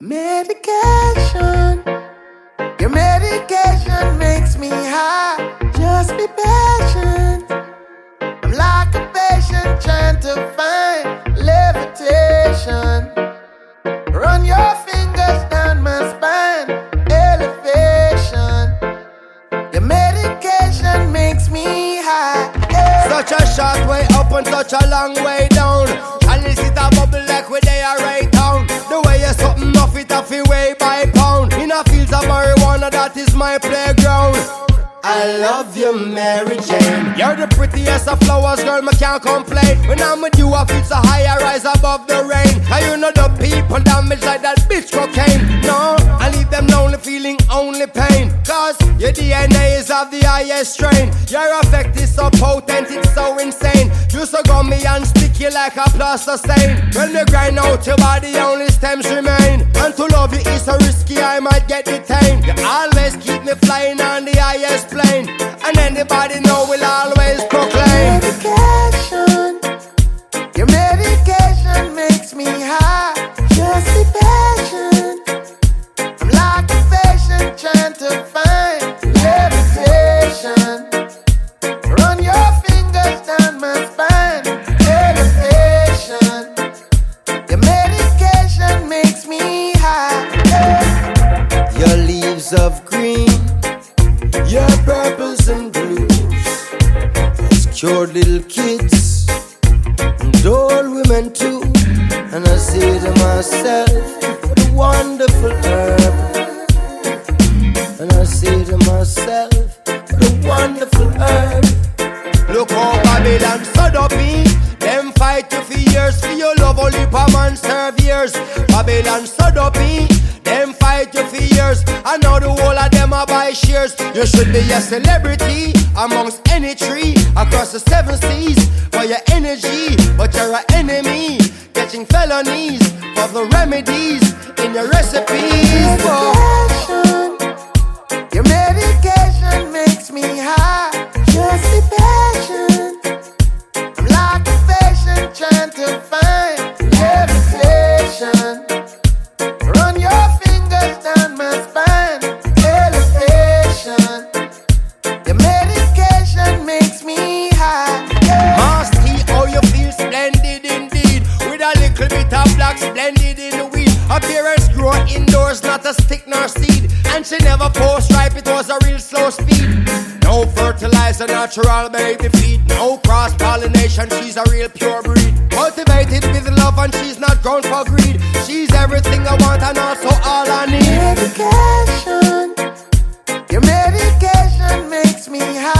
Medication. Your medication makes me high. Just be patient. I'm like a patient trying to find levitation. Run your fingers down my spine. Elevation. Your medication makes me high. Such a short way up and such a long way down. And is a bubble like where my playground. I love you, Mary Jane. You're the prettiest of flowers, girl, me can't complain. When I'm with you, I feel so high, I Cause your DNA is of the highest strain. Your effect is so potent, it's so insane. You so gummy and sticky like a plaster stain. When you grind out your body, only stems remain. And to love you is so risky, I might get detained. You always keep me flying on the highest plane. And anybody know will always proclaim. Of green, your purples and blues, has cured little kids and old women too. And I say to myself, what a wonderful herb. And I say to myself, what a wonderful herb. Look how Babylon stood up in. Them fight for years for your love, only per man serve years. Babylon stood up in. For years. I know the whole of them are buy shares. You should be a celebrity amongst any tree across the seven seas for your energy, but you're an enemy. Catching felonies for the remedies in your recipes. Oh. Indoors, not a stick nor seed. And she never post ripe, it was a real slow speed. No fertilizer, natural baby feed. No cross pollination, she's a real pure breed. Cultivated with love, and she's not grown for greed. She's everything I want, and also all I need. Medication. Your medication makes me high.